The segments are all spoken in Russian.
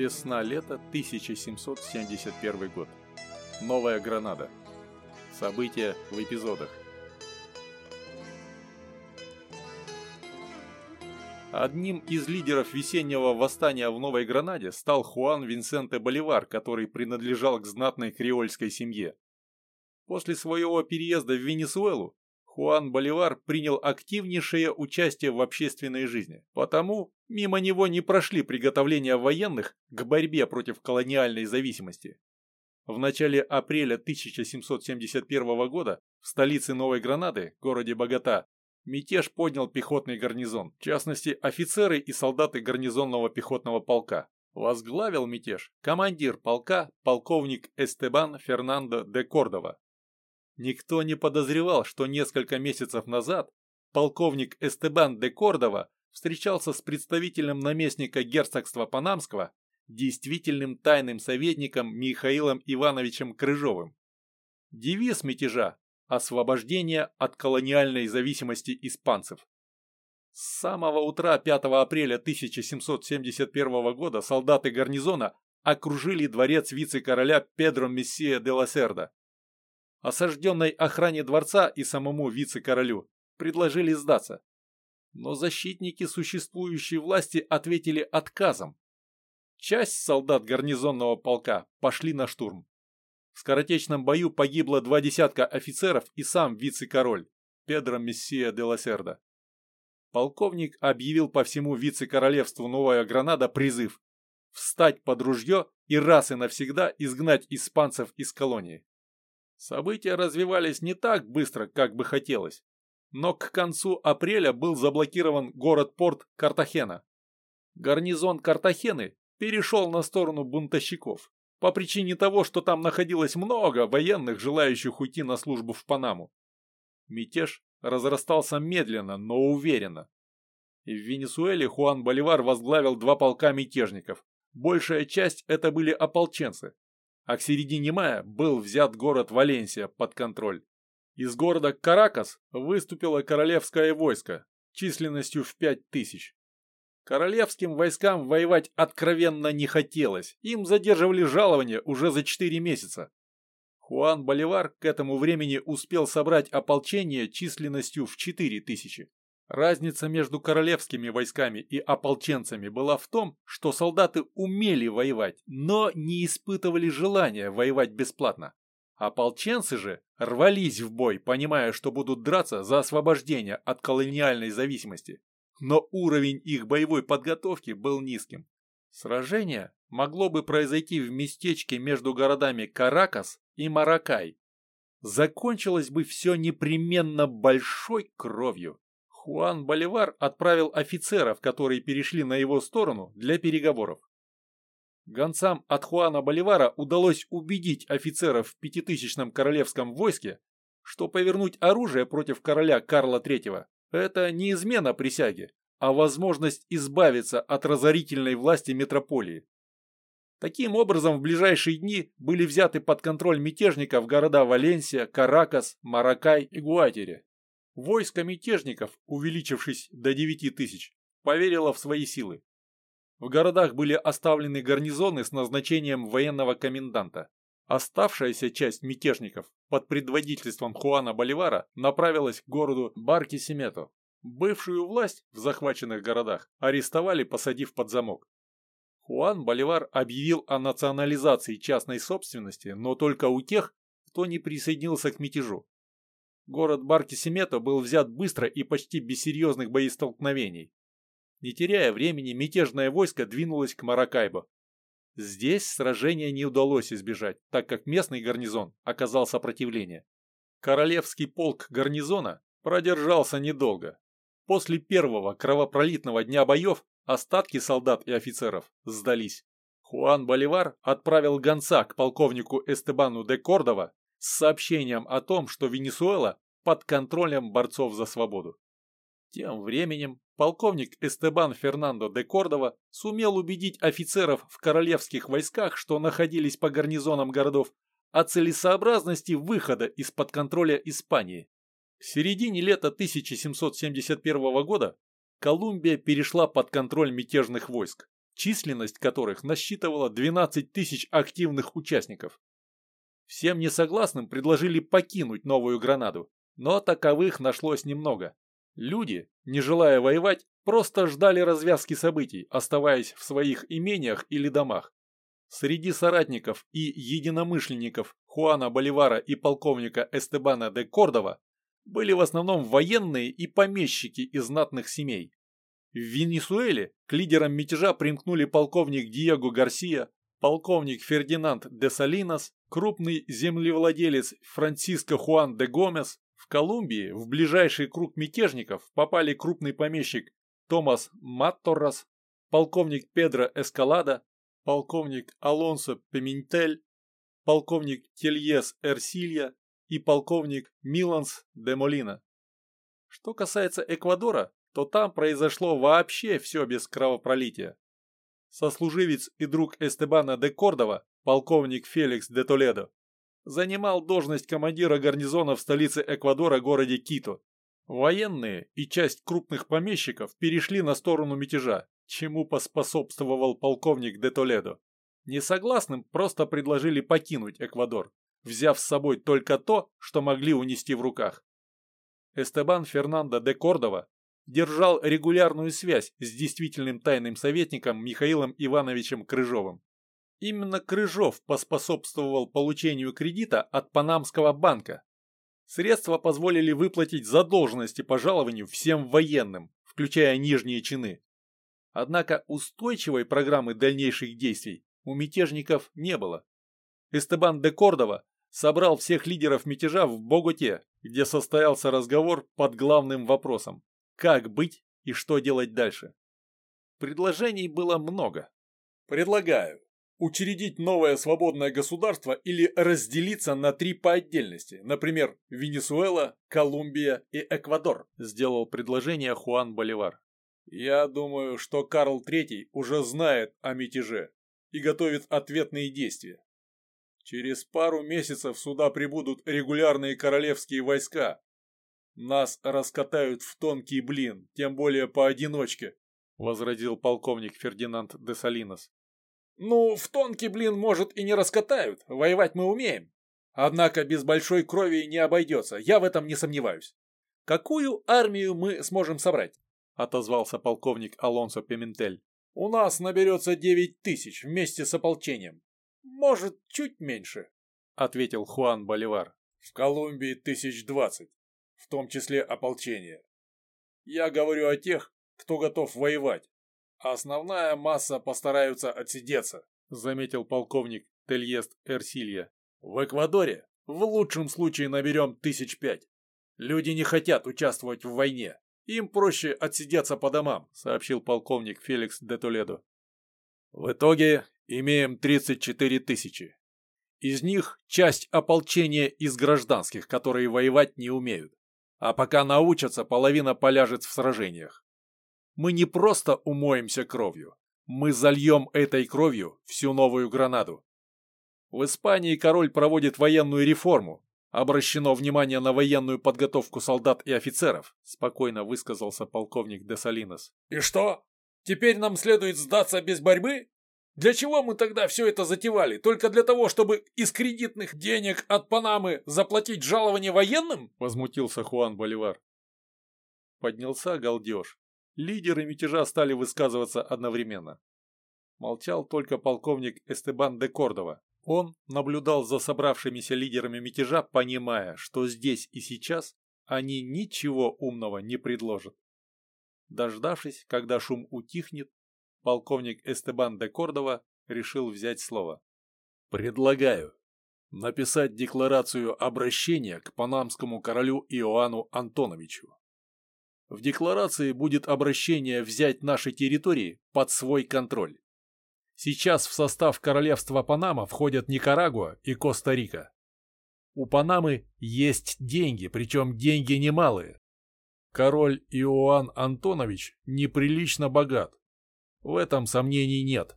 Весна-лето 1771 год. Новая Гранада. События в эпизодах. Одним из лидеров весеннего восстания в Новой Гранаде стал Хуан Винсенте Боливар, который принадлежал к знатной креольской семье. После своего переезда в Венесуэлу Хуан Боливар принял активнейшее участие в общественной жизни. Потому мимо него не прошли приготовления военных к борьбе против колониальной зависимости. В начале апреля 1771 года в столице Новой Гранады, городе Богата, мятеж поднял пехотный гарнизон, в частности офицеры и солдаты гарнизонного пехотного полка. Возглавил мятеж командир полка полковник Эстебан Фернандо де Кордова. Никто не подозревал, что несколько месяцев назад полковник Эстебан де Кордова встречался с представителем наместника герцогства Панамского, действительным тайным советником Михаилом Ивановичем Крыжовым. Девиз мятежа – освобождение от колониальной зависимости испанцев. С самого утра 5 апреля 1771 года солдаты гарнизона окружили дворец вице-короля Педро Мессия де Лассерда осажденной охране дворца и самому вице-королю, предложили сдаться. Но защитники существующей власти ответили отказом. Часть солдат гарнизонного полка пошли на штурм. В скоротечном бою погибло два десятка офицеров и сам вице-король Педро Мессия де Лассерда. Полковник объявил по всему вице-королевству Новая Гранада призыв встать под ружье и раз и навсегда изгнать испанцев из колонии. События развивались не так быстро, как бы хотелось. Но к концу апреля был заблокирован город-порт Картахена. Гарнизон Картахены перешел на сторону бунтовщиков по причине того, что там находилось много военных, желающих уйти на службу в Панаму. Мятеж разрастался медленно, но уверенно. В Венесуэле Хуан Боливар возглавил два полка мятежников. Большая часть это были ополченцы, а к середине мая был взят город Валенсия под контроль. Из города Каракас выступило королевское войско численностью в пять тысяч. Королевским войскам воевать откровенно не хотелось, им задерживали жалования уже за четыре месяца. Хуан Боливар к этому времени успел собрать ополчение численностью в четыре тысячи. Разница между королевскими войсками и ополченцами была в том, что солдаты умели воевать, но не испытывали желания воевать бесплатно. Ополченцы же рвались в бой, понимая, что будут драться за освобождение от колониальной зависимости. Но уровень их боевой подготовки был низким. Сражение могло бы произойти в местечке между городами Каракас и Маракай. Закончилось бы все непременно большой кровью. Хуан Боливар отправил офицеров, которые перешли на его сторону, для переговоров. Гонцам от Хуана Боливара удалось убедить офицеров в пятитысячном королевском войске, что повернуть оружие против короля Карла III – это не измена присяги, а возможность избавиться от разорительной власти метрополии. Таким образом, в ближайшие дни были взяты под контроль мятежников города Валенсия, Каракас, Маракай и Гуатире. Войско мятежников, увеличившись до 9 тысяч, поверило в свои силы. В городах были оставлены гарнизоны с назначением военного коменданта. Оставшаяся часть мятежников под предводительством Хуана Боливара направилась к городу Баркисимето. Бывшую власть в захваченных городах арестовали, посадив под замок. Хуан Боливар объявил о национализации частной собственности, но только у тех, кто не присоединился к мятежу. Город Баркисимето был взят быстро и почти без серьезных боестолкновений. Не теряя времени, мятежное войско двинулось к Маракайбо. Здесь сражения не удалось избежать, так как местный гарнизон оказал сопротивление. Королевский полк гарнизона продержался недолго. После первого кровопролитного дня боев остатки солдат и офицеров сдались. Хуан Боливар отправил гонца к полковнику Эстебану де Кордова с сообщением о том, что Венесуэла под контролем борцов за свободу. Тем временем полковник Эстебан Фернандо де Кордова сумел убедить офицеров в королевских войсках, что находились по гарнизонам городов, о целесообразности выхода из-под контроля Испании. В середине лета 1771 года Колумбия перешла под контроль мятежных войск. численность которых насчитывала 12 тысяч активных участников. Всем несогласным предложили покинуть Новую Гранаду, но таковых нашлось немного. Люди, не желая воевать, просто ждали развязки событий, оставаясь в своих имениях или домах. Среди соратников и единомышленников Хуана Боливара и полковника Эстебана де Кордова были в основном военные и помещики из знатных семей. В Венесуэле к лидерам мятежа примкнули полковник Диего Гарсия, полковник Фердинанд де Салинас, крупный землевладелец Франциско Хуан де Гомес. В Колумбии в ближайший круг мятежников попали крупный помещик Томас Матторрас, полковник Педро Эскалада, полковник Алонсо Пементель, полковник Тельес Эрсилья и полковник Миланс де Молина. Что касается Эквадора, то там произошло вообще все без кровопролития. Сослуживец и друг Эстебана де Кордова, полковник Феликс де Толедо, занимал должность командира гарнизона в столице Эквадора городе Кито. Военные и часть крупных помещиков перешли на сторону мятежа, чему поспособствовал полковник де Толедо. Несогласным просто предложили покинуть Эквадор, взяв с собой только то, что могли унести в руках. Эстебан Фернандо де Кордова держал регулярную связь с действительным тайным советником Михаилом Ивановичем Крыжовым. Именно Крыжов поспособствовал получению кредита от Панамского банка. Средства позволили выплатить задолженности по жалованию всем военным, включая нижние чины. Однако устойчивой программы дальнейших действий у мятежников не было. Эстебан де Кордова собрал всех лидеров мятежа в Боготе, где состоялся разговор под главным вопросом как быть и что делать дальше. Предложений было много. Предлагаю учредить новое свободное государство или разделиться на три по отдельности, например, Венесуэла, Колумбия и Эквадор, сделал предложение Хуан Боливар. Я думаю, что Карл III уже знает о мятеже и готовит ответные действия. Через пару месяцев сюда прибудут регулярные королевские войска, нас раскатают в тонкий блин, тем более поодиночке, возразил полковник Фердинанд де Салинос. Ну, в тонкий блин, может, и не раскатают, воевать мы умеем. Однако без большой крови не обойдется, я в этом не сомневаюсь. Какую армию мы сможем собрать? Отозвался полковник Алонсо Пиментель. У нас наберется девять тысяч вместе с ополчением. Может, чуть меньше, ответил Хуан Боливар. В Колумбии тысяч двадцать в том числе ополчение. Я говорю о тех, кто готов воевать, основная масса постараются отсидеться, заметил полковник Тельест Эрсилья. В Эквадоре в лучшем случае наберем тысяч пять. Люди не хотят участвовать в войне. Им проще отсидеться по домам, сообщил полковник Феликс де Толедо. В итоге имеем 34 тысячи. Из них часть ополчения из гражданских, которые воевать не умеют. А пока научатся, половина поляжет в сражениях. Мы не просто умоемся кровью, мы зальем этой кровью всю новую Гранаду. В Испании король проводит военную реформу. Обращено внимание на военную подготовку солдат и офицеров, спокойно высказался полковник де Салинос. И что? Теперь нам следует сдаться без борьбы? Для чего мы тогда все это затевали? Только для того, чтобы из кредитных денег от Панамы заплатить жалование военным? Возмутился Хуан Боливар. Поднялся галдеж. Лидеры мятежа стали высказываться одновременно. Молчал только полковник Эстебан де Кордова. Он наблюдал за собравшимися лидерами мятежа, понимая, что здесь и сейчас они ничего умного не предложат. Дождавшись, когда шум утихнет, полковник Эстебан де Кордова решил взять слово. «Предлагаю написать декларацию обращения к панамскому королю Иоанну Антоновичу. В декларации будет обращение взять наши территории под свой контроль. Сейчас в состав королевства Панама входят Никарагуа и Коста-Рика. У Панамы есть деньги, причем деньги немалые. Король Иоанн Антонович неприлично богат. В этом сомнений нет,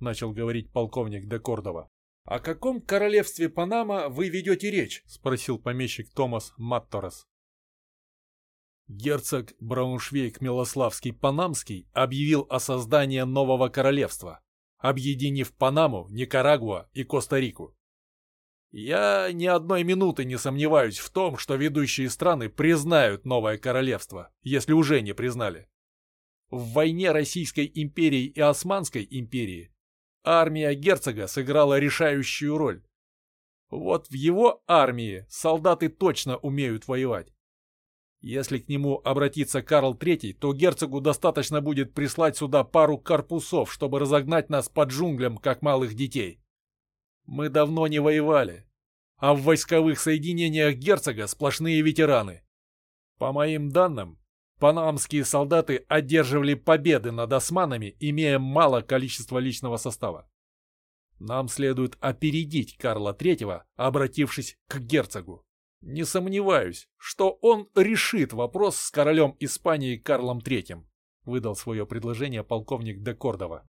начал говорить полковник де Кордова. «О каком королевстве Панама вы ведете речь?» – спросил помещик Томас Матторес. Герцог Брауншвейг-Милославский-Панамский объявил о создании нового королевства, объединив Панаму, Никарагуа и Коста-Рику. Я ни одной минуты не сомневаюсь в том, что ведущие страны признают новое королевство, если уже не признали. В войне Российской империи и Османской империи армия герцога сыграла решающую роль. Вот в его армии солдаты точно умеют воевать. Если к нему обратится Карл III, то герцогу достаточно будет прислать сюда пару корпусов, чтобы разогнать нас по джунглям, как малых детей. Мы давно не воевали, а в войсковых соединениях герцога сплошные ветераны. По моим данным, панамские солдаты одерживали победы над османами, имея мало количества личного состава. Нам следует опередить Карла III, обратившись к герцогу. Не сомневаюсь, что он решит вопрос с королем Испании Карлом III, выдал свое предложение полковник де Кордова.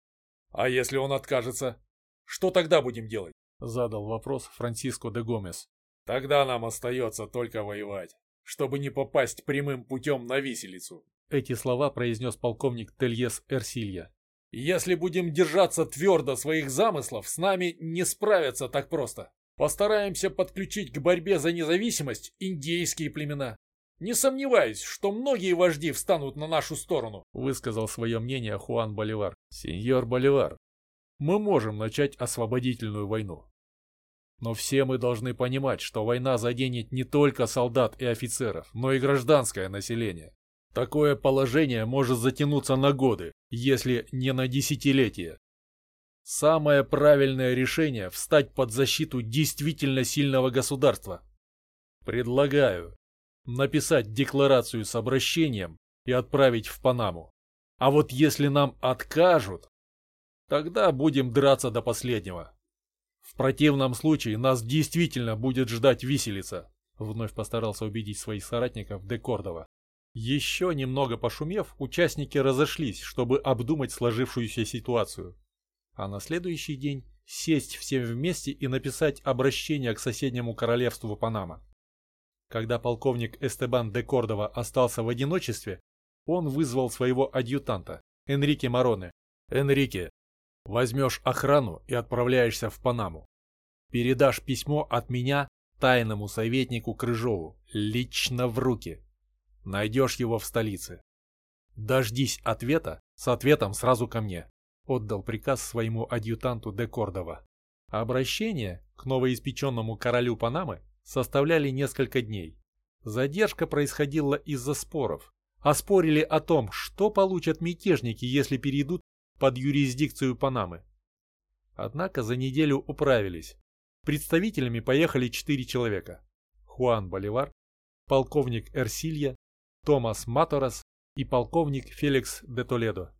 А если он откажется? Что тогда будем делать? Задал вопрос Франциско де Гомес. Тогда нам остается только воевать, чтобы не попасть прямым путем на виселицу. Эти слова произнес полковник Тельес Эрсилья. Если будем держаться твердо своих замыслов, с нами не справятся так просто. Постараемся подключить к борьбе за независимость индейские племена. Не сомневаюсь, что многие вожди встанут на нашу сторону, высказал свое мнение Хуан Боливар. Сеньор Боливар, мы можем начать освободительную войну. Но все мы должны понимать, что война заденет не только солдат и офицеров, но и гражданское население. Такое положение может затянуться на годы, если не на десятилетия. Самое правильное решение – встать под защиту действительно сильного государства. Предлагаю написать декларацию с обращением и отправить в Панаму. А вот если нам откажут, тогда будем драться до последнего. В противном случае нас действительно будет ждать виселица, вновь постарался убедить своих соратников Декордова. Еще немного пошумев, участники разошлись, чтобы обдумать сложившуюся ситуацию а на следующий день сесть всем вместе и написать обращение к соседнему королевству Панама. Когда полковник Эстебан де Кордова остался в одиночестве, он вызвал своего адъютанта, Энрике Мароне. «Энрике, возьмешь охрану и отправляешься в Панаму. Передашь письмо от меня тайному советнику Крыжову, лично в руки. Найдешь его в столице. Дождись ответа, с ответом сразу ко мне отдал приказ своему адъютанту де Кордова. обращение к новоиспеченному королю Панамы составляли несколько дней. Задержка происходила из-за споров. А спорили о том, что получат мятежники, если перейдут под юрисдикцию Панамы. Однако за неделю управились. Представителями поехали четыре человека. Хуан Боливар, полковник Эрсилья, Томас Маторас и полковник Феликс де Толедо.